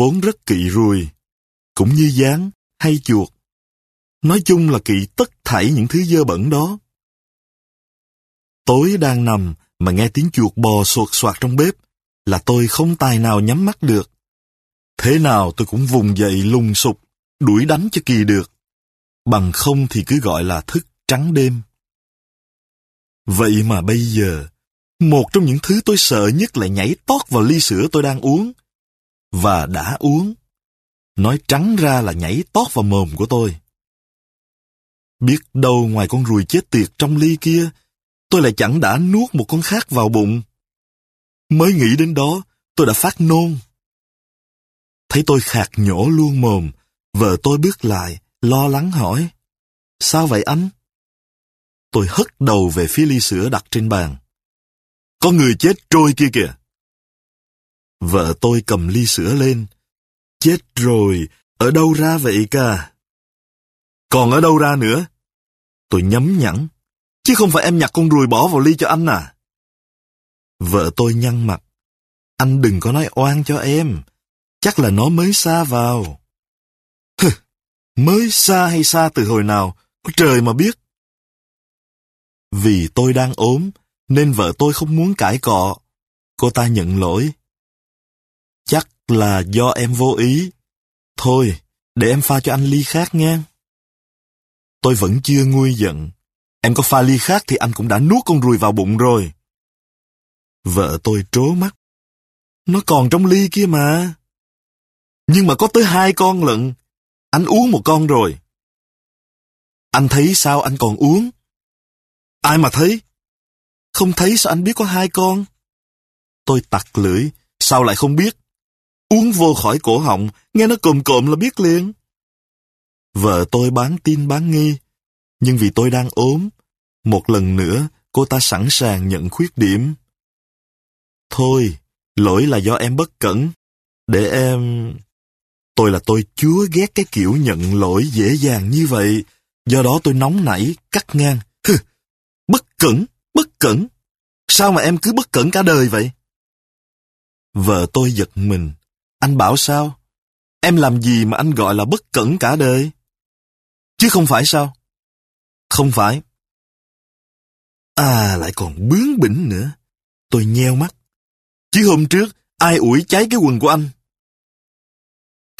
Vốn rất kỵ ruồi, cũng như gián hay chuột. Nói chung là kỵ tất thảy những thứ dơ bẩn đó. Tối đang nằm mà nghe tiếng chuột bò sột soạt trong bếp là tôi không tài nào nhắm mắt được. Thế nào tôi cũng vùng dậy lùng sục, đuổi đánh cho kỳ được. Bằng không thì cứ gọi là thức trắng đêm. Vậy mà bây giờ, một trong những thứ tôi sợ nhất lại nhảy tót vào ly sữa tôi đang uống. Và đã uống. Nói trắng ra là nhảy tót vào mồm của tôi. Biết đâu ngoài con ruồi chết tiệt trong ly kia, tôi lại chẳng đã nuốt một con khác vào bụng. Mới nghĩ đến đó, tôi đã phát nôn. Thấy tôi khạc nhổ luôn mồm, vợ tôi bước lại, lo lắng hỏi. Sao vậy anh? Tôi hất đầu về phía ly sữa đặt trên bàn. Có người chết trôi kia kìa. Vợ tôi cầm ly sữa lên. Chết rồi, ở đâu ra vậy cả? Còn ở đâu ra nữa? Tôi nhấm nhẵn. Chứ không phải em nhặt con ruồi bỏ vào ly cho anh à? Vợ tôi nhăn mặt. Anh đừng có nói oan cho em. Chắc là nó mới xa vào. Hừ, mới xa hay xa từ hồi nào, có trời mà biết. Vì tôi đang ốm, nên vợ tôi không muốn cãi cọ. Cô ta nhận lỗi. Chắc là do em vô ý. Thôi, để em pha cho anh ly khác nha. Tôi vẫn chưa nguôi giận. Em có pha ly khác thì anh cũng đã nuốt con ruồi vào bụng rồi. Vợ tôi trố mắt. Nó còn trong ly kia mà. Nhưng mà có tới hai con lận. Anh uống một con rồi. Anh thấy sao anh còn uống? Ai mà thấy? Không thấy sao anh biết có hai con? Tôi tặc lưỡi, sao lại không biết? Uống vô khỏi cổ họng, nghe nó cồm cộm là biết liền. Vợ tôi bán tin bán nghi, nhưng vì tôi đang ốm, một lần nữa cô ta sẵn sàng nhận khuyết điểm. Thôi, lỗi là do em bất cẩn. Để em... Tôi là tôi chúa ghét cái kiểu nhận lỗi dễ dàng như vậy. Do đó tôi nóng nảy, cắt ngang. Hừ, bất cẩn, bất cẩn. Sao mà em cứ bất cẩn cả đời vậy? Vợ tôi giật mình. Anh bảo sao? Em làm gì mà anh gọi là bất cẩn cả đời? Chứ không phải sao? Không phải. À, lại còn bướng bỉnh nữa. Tôi nheo mắt. Chứ hôm trước, ai ủi cháy cái quần của anh?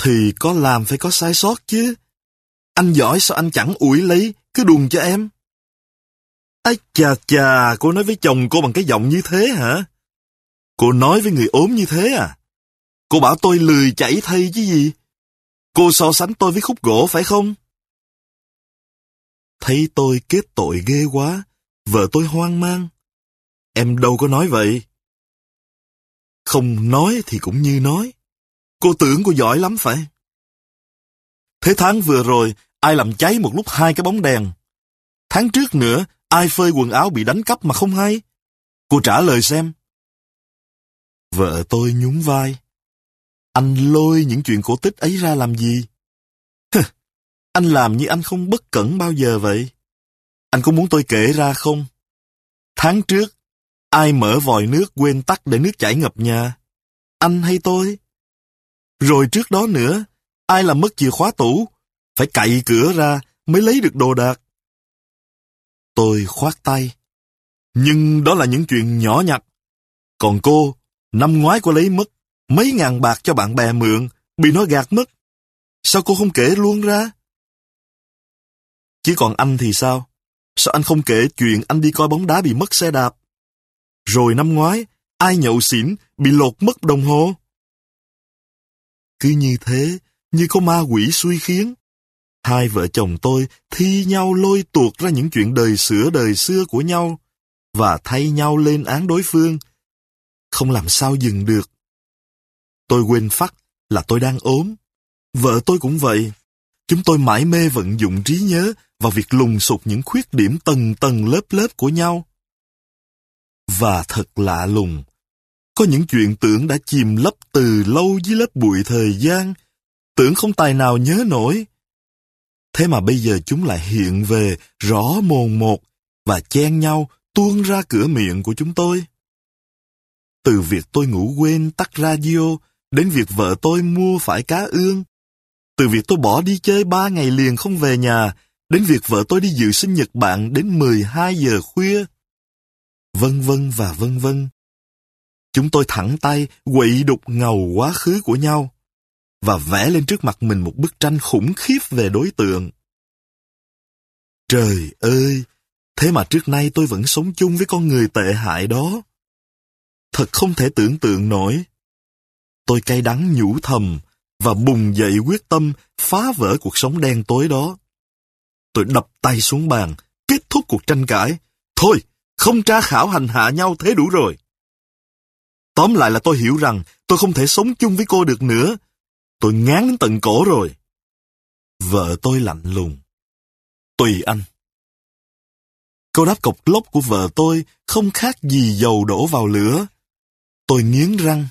Thì có làm phải có sai sót chứ. Anh giỏi sao anh chẳng ủi lấy, cứ đùn cho em. Ây chà chà, cô nói với chồng cô bằng cái giọng như thế hả? Cô nói với người ốm như thế à? Cô bảo tôi lười chảy thay chứ gì? Cô so sánh tôi với khúc gỗ phải không? Thấy tôi kết tội ghê quá, vợ tôi hoang mang. Em đâu có nói vậy. Không nói thì cũng như nói. Cô tưởng cô giỏi lắm phải? Thế tháng vừa rồi, ai làm cháy một lúc hai cái bóng đèn? Tháng trước nữa, ai phơi quần áo bị đánh cắp mà không hay? Cô trả lời xem. Vợ tôi nhún vai. Anh lôi những chuyện cổ tích ấy ra làm gì? anh làm như anh không bất cẩn bao giờ vậy. Anh có muốn tôi kể ra không? Tháng trước, ai mở vòi nước quên tắt để nước chảy ngập nhà? Anh hay tôi? Rồi trước đó nữa, ai làm mất chìa khóa tủ? Phải cậy cửa ra mới lấy được đồ đạc. Tôi khoát tay. Nhưng đó là những chuyện nhỏ nhặt. Còn cô, năm ngoái cô lấy mất mấy ngàn bạc cho bạn bè mượn, bị nó gạt mất. Sao cô không kể luôn ra? Chỉ còn anh thì sao? Sao anh không kể chuyện anh đi coi bóng đá bị mất xe đạp? Rồi năm ngoái, ai nhậu xỉn bị lột mất đồng hồ? Cứ như thế, như có ma quỷ suy khiến. Hai vợ chồng tôi thi nhau lôi tuột ra những chuyện đời sửa đời xưa của nhau và thay nhau lên án đối phương. Không làm sao dừng được. Tôi quên phát là tôi đang ốm. Vợ tôi cũng vậy. Chúng tôi mãi mê vận dụng trí nhớ vào việc lùng sục những khuyết điểm tầng tầng lớp lớp của nhau. Và thật lạ lùng, có những chuyện tưởng đã chìm lấp từ lâu dưới lớp bụi thời gian, tưởng không tài nào nhớ nổi. Thế mà bây giờ chúng lại hiện về rõ mồn một và chen nhau tuôn ra cửa miệng của chúng tôi. Từ việc tôi ngủ quên tắt radio đến việc vợ tôi mua phải cá ương. Từ việc tôi bỏ đi chơi ba ngày liền không về nhà, đến việc vợ tôi đi dự sinh nhật bạn đến 12 giờ khuya. Vân vân và vân vân. Chúng tôi thẳng tay quậy đục ngầu quá khứ của nhau và vẽ lên trước mặt mình một bức tranh khủng khiếp về đối tượng. Trời ơi! Thế mà trước nay tôi vẫn sống chung với con người tệ hại đó. Thật không thể tưởng tượng nổi. Tôi cay đắng nhủ thầm và bùng dậy quyết tâm phá vỡ cuộc sống đen tối đó. Tôi đập tay xuống bàn, kết thúc cuộc tranh cãi. Thôi, không tra khảo hành hạ nhau thế đủ rồi. Tóm lại là tôi hiểu rằng tôi không thể sống chung với cô được nữa. Tôi ngán đến tận cổ rồi. Vợ tôi lạnh lùng. Tùy anh. Câu đáp cộc lốc của vợ tôi không khác gì dầu đổ vào lửa. Tôi nghiến răng.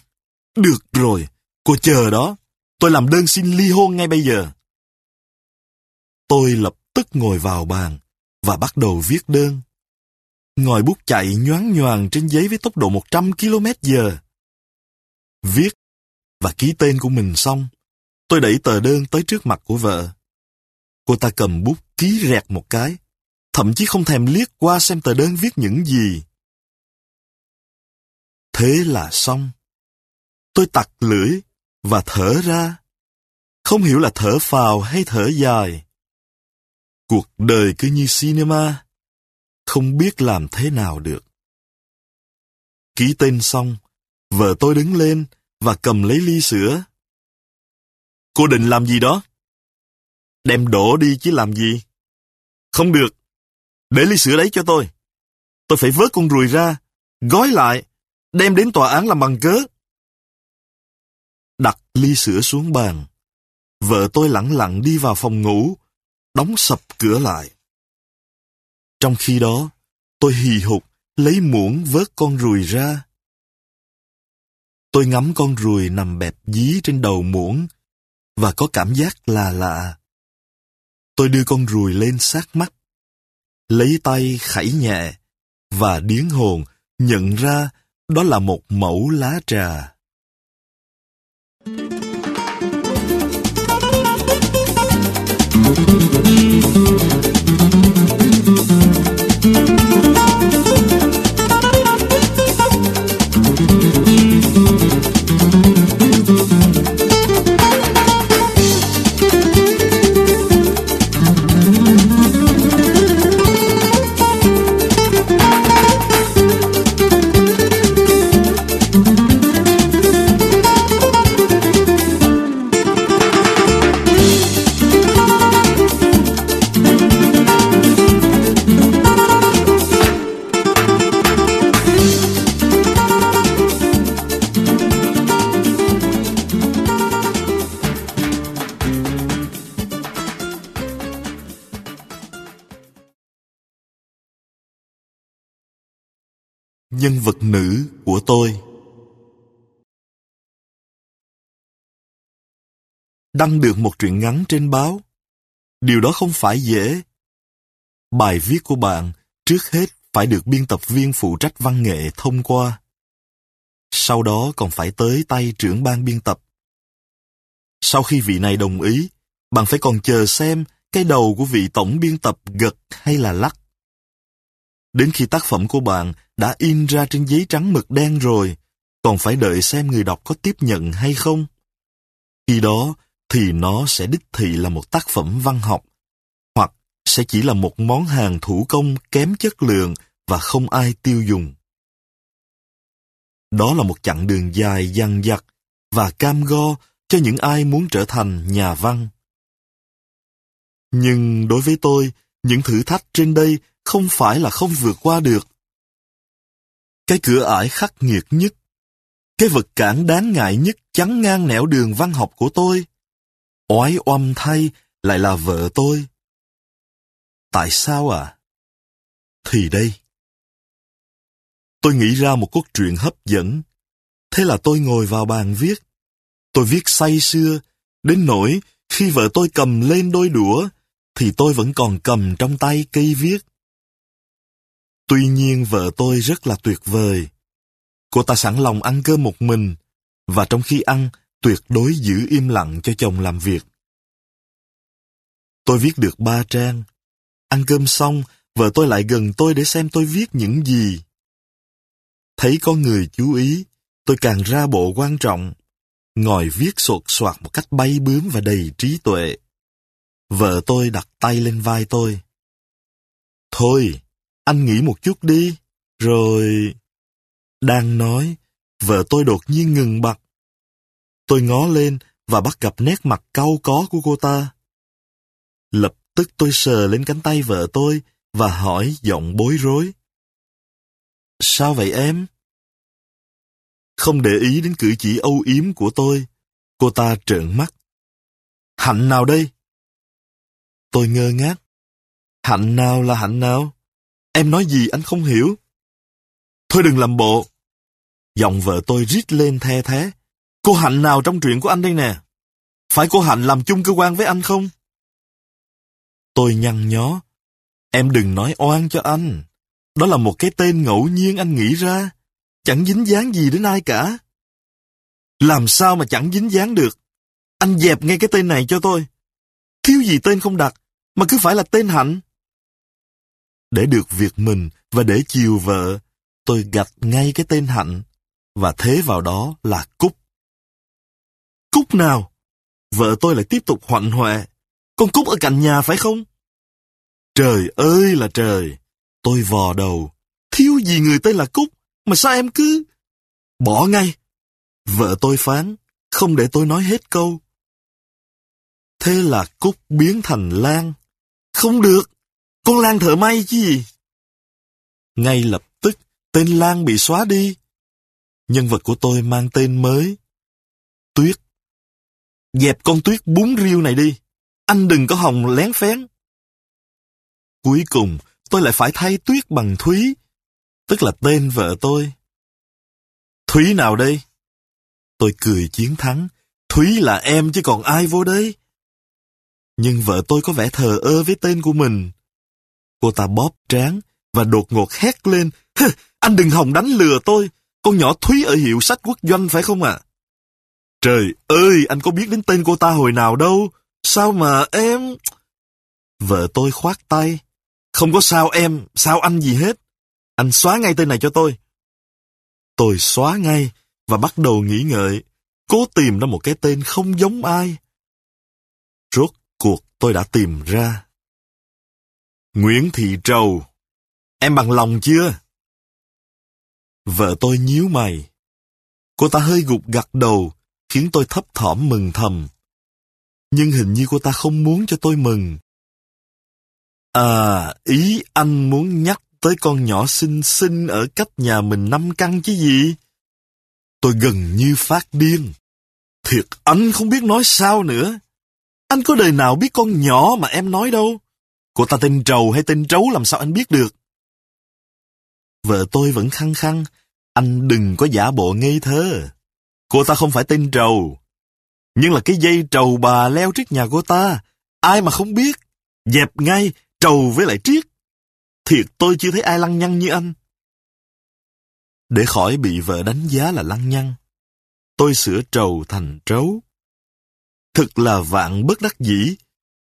Được rồi, cô chờ đó. Tôi làm đơn xin ly hôn ngay bây giờ. Tôi lập tức ngồi vào bàn và bắt đầu viết đơn. Ngòi bút chạy nhoáng nhoàng trên giấy với tốc độ 100 km giờ. Viết và ký tên của mình xong, tôi đẩy tờ đơn tới trước mặt của vợ. Cô ta cầm bút ký rẹt một cái, thậm chí không thèm liếc qua xem tờ đơn viết những gì. Thế là xong. Tôi tặc lưỡi và thở ra. Không hiểu là thở phào hay thở dài. Cuộc đời cứ như cinema, không biết làm thế nào được. Ký tên xong, vợ tôi đứng lên và cầm lấy ly sữa. Cô định làm gì đó? Đem đổ đi chứ làm gì? Không được. Để ly sữa đấy cho tôi. Tôi phải vớt con ruồi ra, gói lại, đem đến tòa án làm bằng cớ. Đặt ly sữa xuống bàn. Vợ tôi lặng lặng đi vào phòng ngủ, đóng sập cửa lại. Trong khi đó, tôi hì hục lấy muỗng vớt con ruồi ra. Tôi ngắm con ruồi nằm bẹp dí trên đầu muỗng và có cảm giác là lạ. Tôi đưa con ruồi lên sát mắt, lấy tay khẩy nhẹ và điếng hồn nhận ra đó là một mẫu lá trà. Thank you. Nhân vật nữ của tôi. Đăng được một truyện ngắn trên báo. Điều đó không phải dễ. Bài viết của bạn trước hết phải được biên tập viên phụ trách văn nghệ thông qua. Sau đó còn phải tới tay trưởng ban biên tập. Sau khi vị này đồng ý, bạn phải còn chờ xem cái đầu của vị tổng biên tập gật hay là lắc. Đến khi tác phẩm của bạn đã in ra trên giấy trắng mực đen rồi, còn phải đợi xem người đọc có tiếp nhận hay không. Khi đó thì nó sẽ đích thị là một tác phẩm văn học, hoặc sẽ chỉ là một món hàng thủ công kém chất lượng và không ai tiêu dùng. Đó là một chặng đường dài dằng dặc và cam go cho những ai muốn trở thành nhà văn. Nhưng đối với tôi, những thử thách trên đây không phải là không vượt qua được. Cái cửa ải khắc nghiệt nhất, cái vật cản đáng ngại nhất chắn ngang nẻo đường văn học của tôi, oái oăm thay lại là vợ tôi. Tại sao à? Thì đây. Tôi nghĩ ra một cốt truyện hấp dẫn. Thế là tôi ngồi vào bàn viết. Tôi viết say sưa, đến nỗi khi vợ tôi cầm lên đôi đũa, thì tôi vẫn còn cầm trong tay cây viết. Tuy nhiên vợ tôi rất là tuyệt vời. Cô ta sẵn lòng ăn cơm một mình, và trong khi ăn, tuyệt đối giữ im lặng cho chồng làm việc. Tôi viết được ba trang. Ăn cơm xong, vợ tôi lại gần tôi để xem tôi viết những gì. Thấy có người chú ý, tôi càng ra bộ quan trọng, ngồi viết sột soạt một cách bay bướm và đầy trí tuệ. Vợ tôi đặt tay lên vai tôi. Thôi, anh nghĩ một chút đi, rồi... Đang nói, vợ tôi đột nhiên ngừng bặt. Tôi ngó lên và bắt gặp nét mặt cau có của cô ta. Lập tức tôi sờ lên cánh tay vợ tôi và hỏi giọng bối rối. Sao vậy em? Không để ý đến cử chỉ âu yếm của tôi, cô ta trợn mắt. Hạnh nào đây? Tôi ngơ ngác. Hạnh nào là hạnh nào? Em nói gì anh không hiểu? Thôi đừng làm bộ. Giọng vợ tôi rít lên the thế. Cô Hạnh nào trong chuyện của anh đây nè? Phải cô Hạnh làm chung cơ quan với anh không? Tôi nhăn nhó. Em đừng nói oan cho anh. Đó là một cái tên ngẫu nhiên anh nghĩ ra. Chẳng dính dáng gì đến ai cả. Làm sao mà chẳng dính dáng được? Anh dẹp ngay cái tên này cho tôi. Thiếu gì tên không đặt, mà cứ phải là tên Hạnh. Để được việc mình và để chiều vợ, tôi gạch ngay cái tên Hạnh và thế vào đó là Cúc. Cúc nào? Vợ tôi lại tiếp tục hoạnh hoẹ. Con Cúc ở cạnh nhà phải không? Trời ơi là trời! Tôi vò đầu. Thiếu gì người tên là Cúc, mà sao em cứ... Bỏ ngay! Vợ tôi phán, không để tôi nói hết câu. Thế là Cúc biến thành Lan. Không được! Con Lan thợ may chứ gì? Ngay lập tức, tên Lan bị xóa đi. Nhân vật của tôi mang tên mới. Tuyết. Dẹp con Tuyết bún riêu này đi. Anh đừng có hòng lén phén. Cuối cùng, tôi lại phải thay Tuyết bằng Thúy, tức là tên vợ tôi. Thúy nào đây? Tôi cười chiến thắng. Thúy là em chứ còn ai vô đây? Nhưng vợ tôi có vẻ thờ ơ với tên của mình. Cô ta bóp trán và đột ngột hét lên. Anh đừng hòng đánh lừa tôi. Con nhỏ Thúy ở hiệu sách quốc doanh phải không ạ? À? Trời ơi, anh có biết đến tên cô ta hồi nào đâu. Sao mà em... Vợ tôi khoát tay. Không có sao em, sao anh gì hết. Anh xóa ngay tên này cho tôi. Tôi xóa ngay và bắt đầu nghĩ ngợi, cố tìm ra một cái tên không giống ai. Rốt cuộc tôi đã tìm ra. Nguyễn Thị Trầu. Em bằng lòng chưa? Vợ tôi nhíu mày. Cô ta hơi gục gặt đầu, khiến tôi thấp thỏm mừng thầm. Nhưng hình như cô ta không muốn cho tôi mừng. À, ý anh muốn nhắc tới con nhỏ xinh xinh ở cách nhà mình năm căn chứ gì? Tôi gần như phát điên. Thiệt anh không biết nói sao nữa. Anh có đời nào biết con nhỏ mà em nói đâu. Cô ta tên Trầu hay tên Trấu làm sao anh biết được? Vợ tôi vẫn khăng khăng. Anh đừng có giả bộ ngây thơ. Cô ta không phải tên Trầu. Nhưng là cái dây trầu bà leo trước nhà cô ta. Ai mà không biết. Dẹp ngay, trầu với lại triết. Thiệt tôi chưa thấy ai lăng nhăng như anh. Để khỏi bị vợ đánh giá là lăng nhăng, tôi sửa trầu thành trấu. Thực là vạn bất đắc dĩ,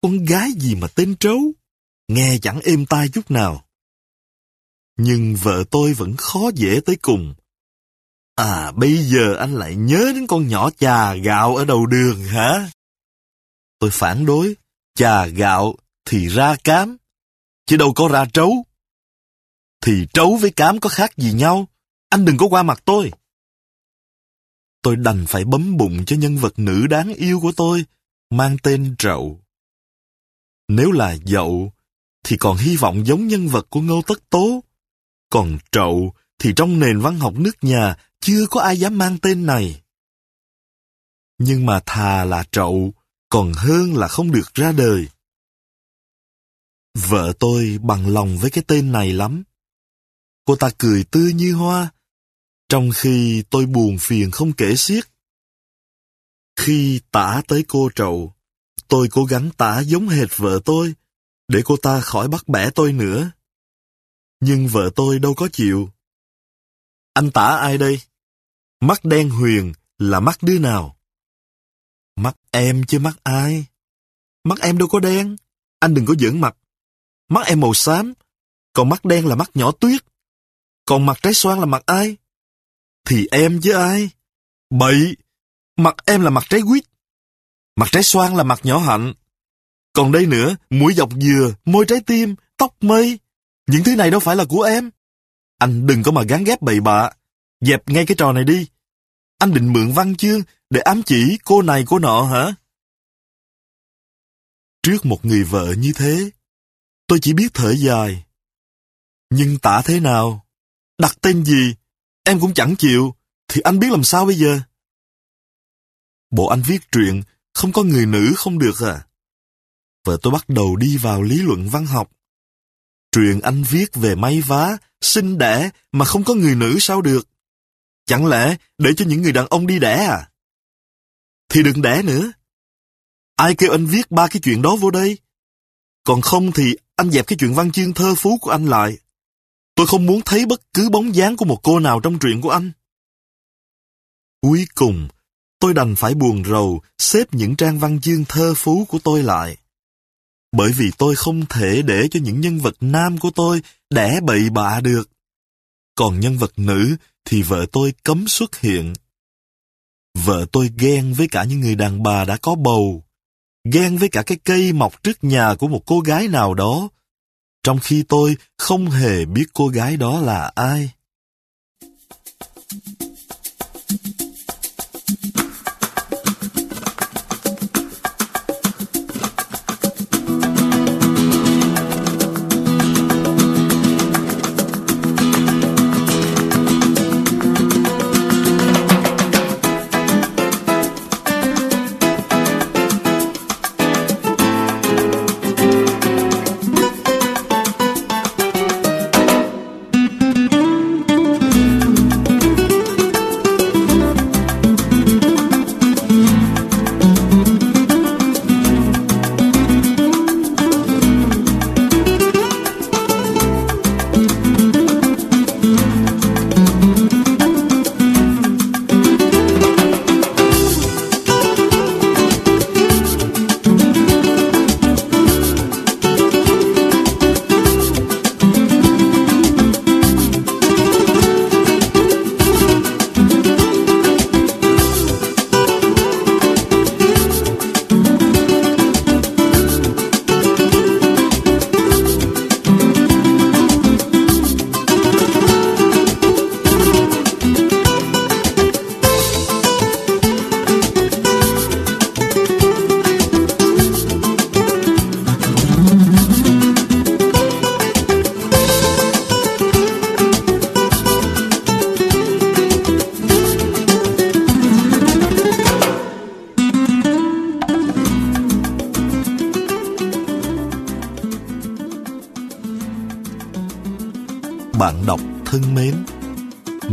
con gái gì mà tên trấu, nghe chẳng êm tai chút nào. Nhưng vợ tôi vẫn khó dễ tới cùng. À, bây giờ anh lại nhớ đến con nhỏ trà gạo ở đầu đường hả? Tôi phản đối, trà gạo thì ra cám, chứ đâu có ra trấu. Thì trấu với cám có khác gì nhau, anh đừng có qua mặt tôi. Tôi đành phải bấm bụng cho nhân vật nữ đáng yêu của tôi, mang tên Trậu. Nếu là dậu, thì còn hy vọng giống nhân vật của Ngô Tất Tố. Còn Trậu thì trong nền văn học nước nhà chưa có ai dám mang tên này. Nhưng mà thà là Trậu, còn hơn là không được ra đời. Vợ tôi bằng lòng với cái tên này lắm. Cô ta cười tươi như hoa, trong khi tôi buồn phiền không kể xiết. Khi tả tới cô trậu, tôi cố gắng tả giống hệt vợ tôi, để cô ta khỏi bắt bẻ tôi nữa. Nhưng vợ tôi đâu có chịu. Anh tả ai đây? Mắt đen huyền là mắt đứa nào? Mắt em chứ mắt ai? Mắt em đâu có đen. Anh đừng có giỡn mặt. Mắt em màu xám, còn mắt đen là mắt nhỏ tuyết. Còn mặt trái xoan là mặt ai? Thì em chứ ai? Bậy! Mặt em là mặt trái quýt. Mặt trái xoan là mặt nhỏ hạnh. Còn đây nữa, mũi dọc dừa, môi trái tim, tóc mây. Những thứ này đâu phải là của em. Anh đừng có mà gán ghép bậy bạ. Dẹp ngay cái trò này đi. Anh định mượn văn chương để ám chỉ cô này cô nọ hả? Trước một người vợ như thế, tôi chỉ biết thở dài. Nhưng tả thế nào? Đặt tên gì? Em cũng chẳng chịu, thì anh biết làm sao bây giờ? Bộ anh viết truyện, không có người nữ không được à? Vợ tôi bắt đầu đi vào lý luận văn học. Truyện anh viết về may vá, sinh đẻ mà không có người nữ sao được? Chẳng lẽ để cho những người đàn ông đi đẻ à? Thì đừng đẻ nữa. Ai kêu anh viết ba cái chuyện đó vô đây? Còn không thì anh dẹp cái chuyện văn chương thơ phú của anh lại. Tôi không muốn thấy bất cứ bóng dáng của một cô nào trong truyện của anh. Cuối cùng, tôi đành phải buồn rầu xếp những trang văn chương thơ phú của tôi lại. Bởi vì tôi không thể để cho những nhân vật nam của tôi đẻ bậy bạ được. Còn nhân vật nữ thì vợ tôi cấm xuất hiện. Vợ tôi ghen với cả những người đàn bà đã có bầu, ghen với cả cái cây mọc trước nhà của một cô gái nào đó, trong khi tôi không hề biết cô gái đó là ai.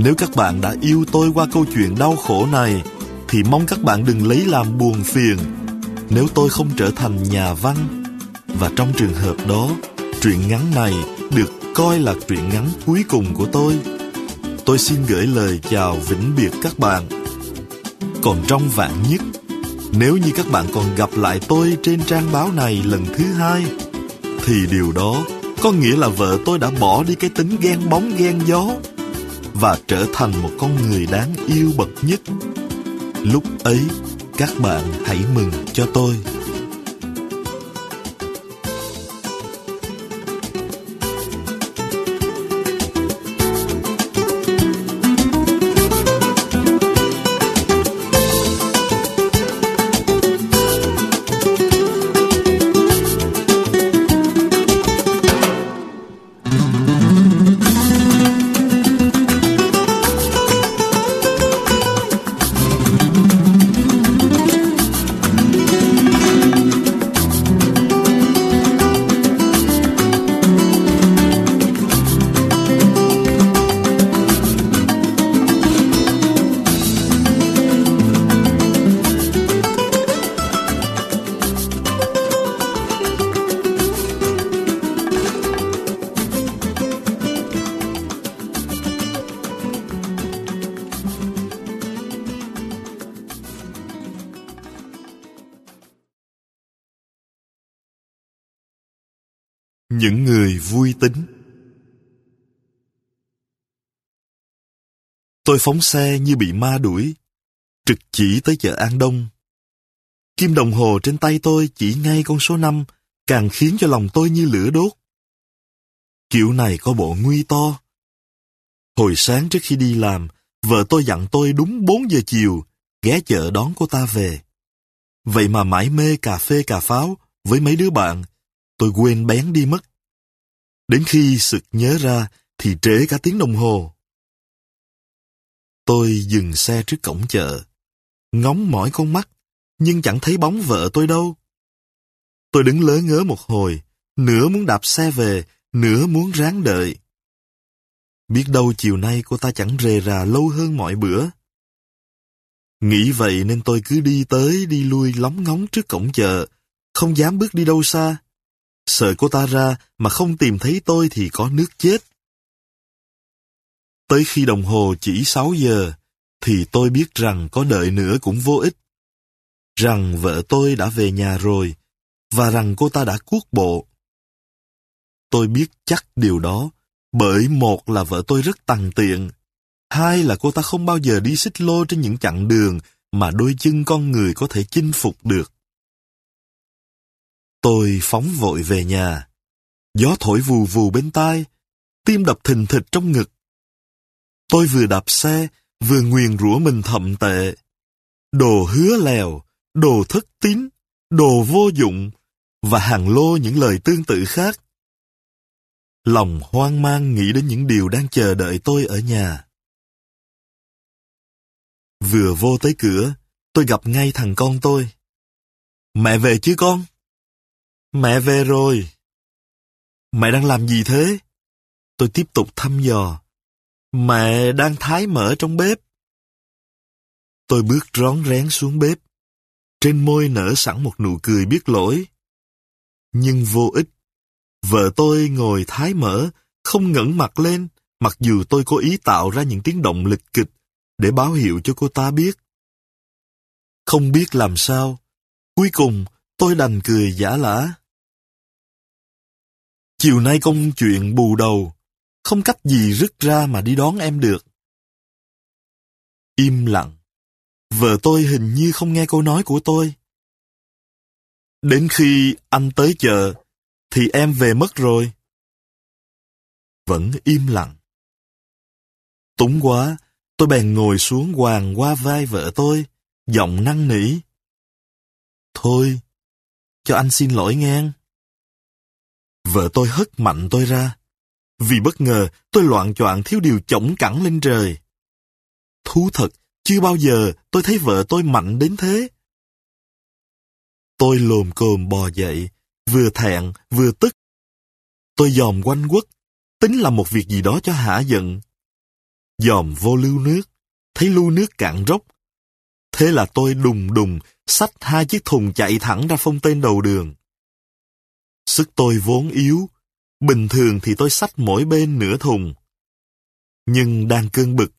Nếu các bạn đã yêu tôi qua câu chuyện đau khổ này, thì mong các bạn đừng lấy làm buồn phiền nếu tôi không trở thành nhà văn. Và trong trường hợp đó, truyện ngắn này được coi là truyện ngắn cuối cùng của tôi. Tôi xin gửi lời chào vĩnh biệt các bạn. Còn trong vạn nhất, nếu như các bạn còn gặp lại tôi trên trang báo này lần thứ hai, thì điều đó có nghĩa là vợ tôi đã bỏ đi cái tính ghen bóng ghen gió và trở thành một con người đáng yêu bậc nhất. Lúc ấy, các bạn hãy mừng cho tôi. Những người vui tính Tôi phóng xe như bị ma đuổi, trực chỉ tới chợ An Đông. Kim đồng hồ trên tay tôi chỉ ngay con số năm, càng khiến cho lòng tôi như lửa đốt. Kiểu này có bộ nguy to. Hồi sáng trước khi đi làm, vợ tôi dặn tôi đúng 4 giờ chiều, ghé chợ đón cô ta về. Vậy mà mãi mê cà phê cà pháo với mấy đứa bạn, tôi quên bén đi mất. Đến khi sực nhớ ra thì trễ cả tiếng đồng hồ. Tôi dừng xe trước cổng chợ, ngóng mỏi con mắt, nhưng chẳng thấy bóng vợ tôi đâu. Tôi đứng lớ ngớ một hồi, nửa muốn đạp xe về, nửa muốn ráng đợi. Biết đâu chiều nay cô ta chẳng rề rà lâu hơn mọi bữa. Nghĩ vậy nên tôi cứ đi tới đi lui lóng ngóng trước cổng chợ, không dám bước đi đâu xa. Sợ cô ta ra mà không tìm thấy tôi thì có nước chết. Tới khi đồng hồ chỉ 6 giờ, thì tôi biết rằng có đợi nữa cũng vô ích. Rằng vợ tôi đã về nhà rồi, và rằng cô ta đã cuốc bộ. Tôi biết chắc điều đó, bởi một là vợ tôi rất tằn tiện, hai là cô ta không bao giờ đi xích lô trên những chặng đường mà đôi chân con người có thể chinh phục được. Tôi phóng vội về nhà. Gió thổi vù vù bên tai, tim đập thình thịch trong ngực. Tôi vừa đạp xe, vừa nguyền rủa mình thậm tệ. Đồ hứa lèo, đồ thất tín, đồ vô dụng, và hàng lô những lời tương tự khác. Lòng hoang mang nghĩ đến những điều đang chờ đợi tôi ở nhà. Vừa vô tới cửa, tôi gặp ngay thằng con tôi. Mẹ về chứ con? Mẹ về rồi. Mẹ đang làm gì thế? Tôi tiếp tục thăm dò. Mẹ đang thái mỡ trong bếp. Tôi bước rón rén xuống bếp. Trên môi nở sẵn một nụ cười biết lỗi. Nhưng vô ích. Vợ tôi ngồi thái mỡ, không ngẩng mặt lên, mặc dù tôi cố ý tạo ra những tiếng động lịch kịch để báo hiệu cho cô ta biết. Không biết làm sao, cuối cùng tôi đành cười giả lả. Chiều nay công chuyện bù đầu, không cách gì rứt ra mà đi đón em được. Im lặng. Vợ tôi hình như không nghe câu nói của tôi. Đến khi anh tới chợ, thì em về mất rồi. Vẫn im lặng. Túng quá, tôi bèn ngồi xuống hoàng qua vai vợ tôi, giọng năn nỉ. Thôi, cho anh xin lỗi ngang. Vợ tôi hất mạnh tôi ra. Vì bất ngờ, tôi loạn choạng thiếu điều chổng cẳng lên trời. Thú thật, chưa bao giờ tôi thấy vợ tôi mạnh đến thế. Tôi lồm cồm bò dậy, vừa thẹn, vừa tức. Tôi dòm quanh quất, tính làm một việc gì đó cho hả giận. Dòm vô lưu nước, thấy lưu nước cạn rốc. Thế là tôi đùng đùng, xách hai chiếc thùng chạy thẳng ra phong tên đầu đường. Sức tôi vốn yếu, bình thường thì tôi xách mỗi bên nửa thùng. Nhưng đang cơn bực,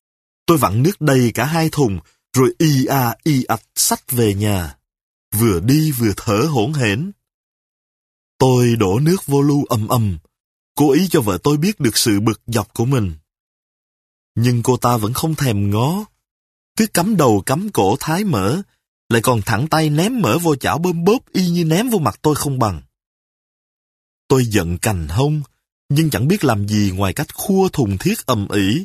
tôi vặn nước đầy cả hai thùng, rồi y a y ạch xách về nhà. Vừa đi vừa thở hỗn hển. Tôi đổ nước vô lưu ầm ầm, cố ý cho vợ tôi biết được sự bực dọc của mình. Nhưng cô ta vẫn không thèm ngó, cứ cắm đầu cắm cổ thái mỡ, lại còn thẳng tay ném mỡ vô chảo bơm bóp y như ném vô mặt tôi không bằng. Tôi giận cành hông, nhưng chẳng biết làm gì ngoài cách khua thùng thiết ầm ĩ.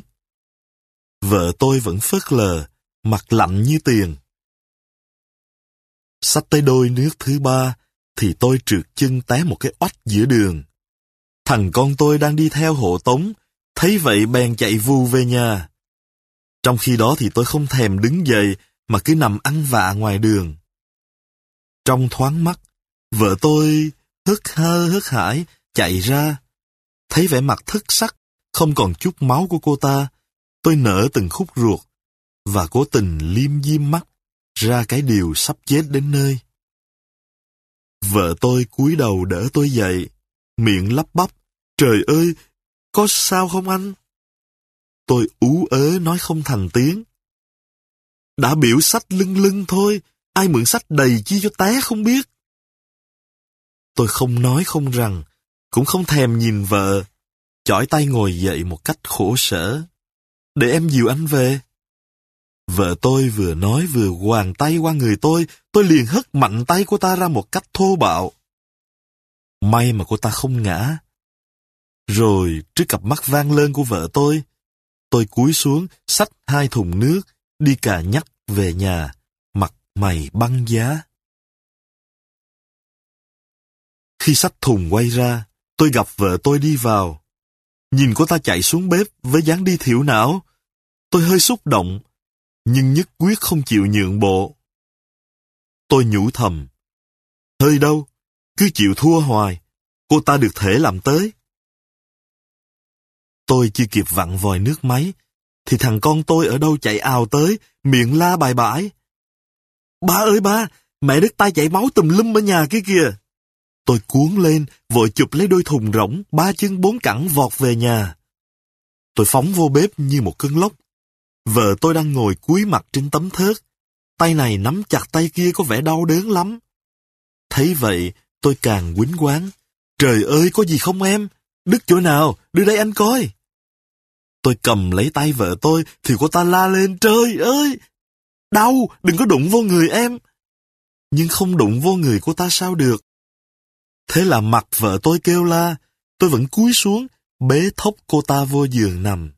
Vợ tôi vẫn phớt lờ, mặt lạnh như tiền. Sách tới đôi nước thứ ba, thì tôi trượt chân té một cái oách giữa đường. Thằng con tôi đang đi theo hộ tống, thấy vậy bèn chạy vù về nhà. Trong khi đó thì tôi không thèm đứng dậy mà cứ nằm ăn vạ ngoài đường. Trong thoáng mắt, vợ tôi hớt hơ hớt hải chạy ra. Thấy vẻ mặt thất sắc, không còn chút máu của cô ta, tôi nở từng khúc ruột và cố tình liêm diêm mắt ra cái điều sắp chết đến nơi. Vợ tôi cúi đầu đỡ tôi dậy, miệng lắp bắp, trời ơi, có sao không anh? Tôi ú ớ nói không thành tiếng. Đã biểu sách lưng lưng thôi, ai mượn sách đầy chi cho té không biết. Tôi không nói không rằng, cũng không thèm nhìn vợ, chỏi tay ngồi dậy một cách khổ sở. Để em dìu anh về. Vợ tôi vừa nói vừa hoàng tay qua người tôi, tôi liền hất mạnh tay cô ta ra một cách thô bạo. May mà cô ta không ngã. Rồi, trước cặp mắt vang lên của vợ tôi, tôi cúi xuống, xách hai thùng nước, đi cà nhắc về nhà, mặt mày băng giá. Khi xách thùng quay ra, tôi gặp vợ tôi đi vào. Nhìn cô ta chạy xuống bếp với dáng đi thiểu não. Tôi hơi xúc động, nhưng nhất quyết không chịu nhượng bộ. Tôi nhủ thầm. Hơi đâu, cứ chịu thua hoài, cô ta được thể làm tới. Tôi chưa kịp vặn vòi nước máy, thì thằng con tôi ở đâu chạy ào tới, miệng la bài bãi. Ba ơi ba, mẹ đứt tay chảy máu tùm lum ở nhà kia kìa. Tôi cuốn lên, vội chụp lấy đôi thùng rỗng, ba chân bốn cẳng vọt về nhà. Tôi phóng vô bếp như một cơn lốc. Vợ tôi đang ngồi cúi mặt trên tấm thớt. Tay này nắm chặt tay kia có vẻ đau đớn lắm. Thấy vậy, tôi càng quýnh quán. Trời ơi, có gì không em? Đứt chỗ nào? Đưa đây anh coi. Tôi cầm lấy tay vợ tôi, thì cô ta la lên, trời ơi! Đau, đừng có đụng vô người em. Nhưng không đụng vô người cô ta sao được. Thế là mặt vợ tôi kêu la, tôi vẫn cúi xuống, bế thốc cô ta vô giường nằm.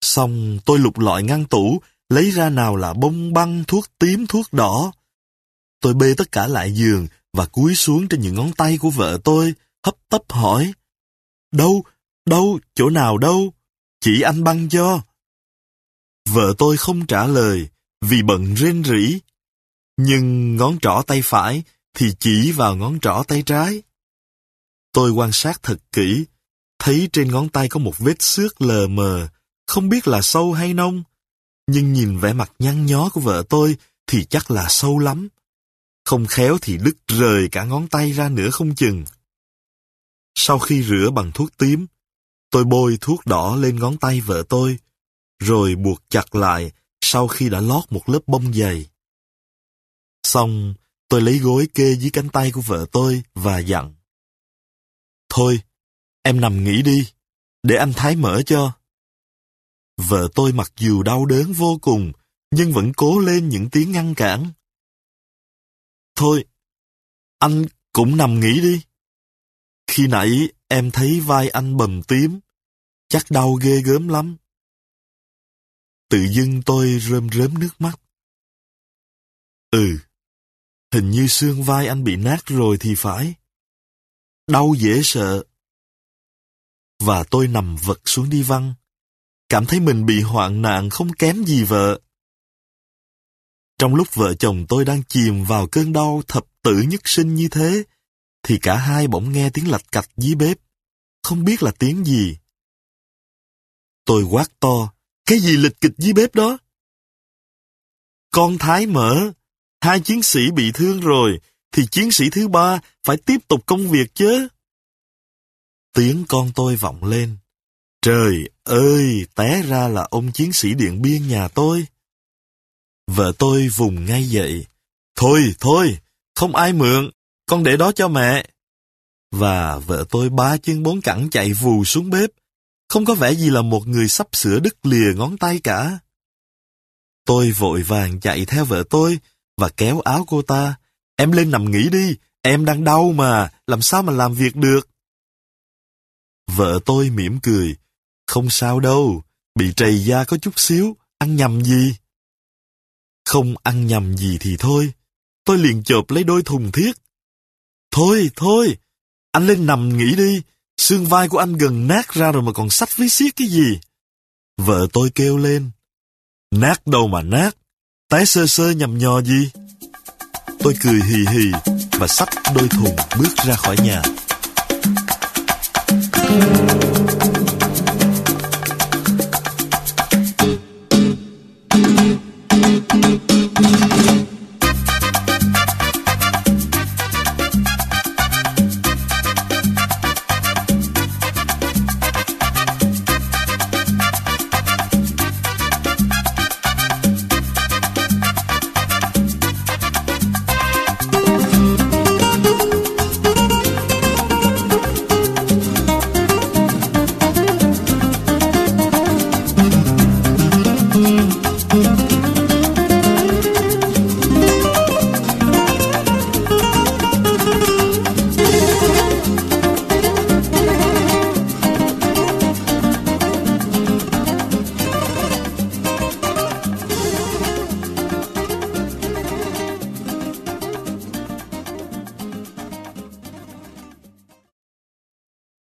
Xong tôi lục lọi ngăn tủ, lấy ra nào là bông băng, thuốc tím, thuốc đỏ. Tôi bê tất cả lại giường và cúi xuống trên những ngón tay của vợ tôi, hấp tấp hỏi. Đâu, đâu, chỗ nào đâu? Chỉ anh băng cho. Vợ tôi không trả lời vì bận rên rỉ. Nhưng ngón trỏ tay phải thì chỉ vào ngón trỏ tay trái. Tôi quan sát thật kỹ, thấy trên ngón tay có một vết xước lờ mờ, không biết là sâu hay nông. Nhưng nhìn vẻ mặt nhăn nhó của vợ tôi thì chắc là sâu lắm. Không khéo thì đứt rời cả ngón tay ra nữa không chừng. Sau khi rửa bằng thuốc tím, tôi bôi thuốc đỏ lên ngón tay vợ tôi, rồi buộc chặt lại sau khi đã lót một lớp bông dày. Xong, tôi lấy gối kê dưới cánh tay của vợ tôi và dặn. Thôi, em nằm nghỉ đi, để anh thái mở cho. Vợ tôi mặc dù đau đớn vô cùng, nhưng vẫn cố lên những tiếng ngăn cản. Thôi, anh cũng nằm nghỉ đi. Khi nãy em thấy vai anh bầm tím, chắc đau ghê gớm lắm. Tự dưng tôi rơm rớm nước mắt. Ừ, hình như xương vai anh bị nát rồi thì phải. Đau dễ sợ. Và tôi nằm vật xuống đi văng, cảm thấy mình bị hoạn nạn không kém gì vợ. Trong lúc vợ chồng tôi đang chìm vào cơn đau thập tử nhất sinh như thế, thì cả hai bỗng nghe tiếng lạch cạch dưới bếp. Không biết là tiếng gì. Tôi quát to, cái gì lịch kịch dưới bếp đó? Con Thái mở, hai chiến sĩ bị thương rồi, thì chiến sĩ thứ ba phải tiếp tục công việc chứ. Tiếng con tôi vọng lên. Trời ơi, té ra là ông chiến sĩ điện biên nhà tôi. Vợ tôi vùng ngay dậy. Thôi, thôi, không ai mượn, con để đó cho mẹ. Và vợ tôi ba chân bốn cẳng chạy vù xuống bếp, không có vẻ gì là một người sắp sửa đứt lìa ngón tay cả. Tôi vội vàng chạy theo vợ tôi và kéo áo cô ta. Em lên nằm nghỉ đi, em đang đau mà, làm sao mà làm việc được. Vợ tôi mỉm cười. Không sao đâu, bị trầy da có chút xíu, ăn nhầm gì. Không ăn nhầm gì thì thôi. Tôi liền chộp lấy đôi thùng thiết. Thôi, thôi, anh lên nằm nghỉ đi, xương vai của anh gần nát ra rồi mà còn sách ví xiết cái gì. Vợ tôi kêu lên. Nát đâu mà nát, tái sơ sơ nhầm nhò gì. Tôi cười hì hì và xách đôi thùng bước ra khỏi nhà. Thank you.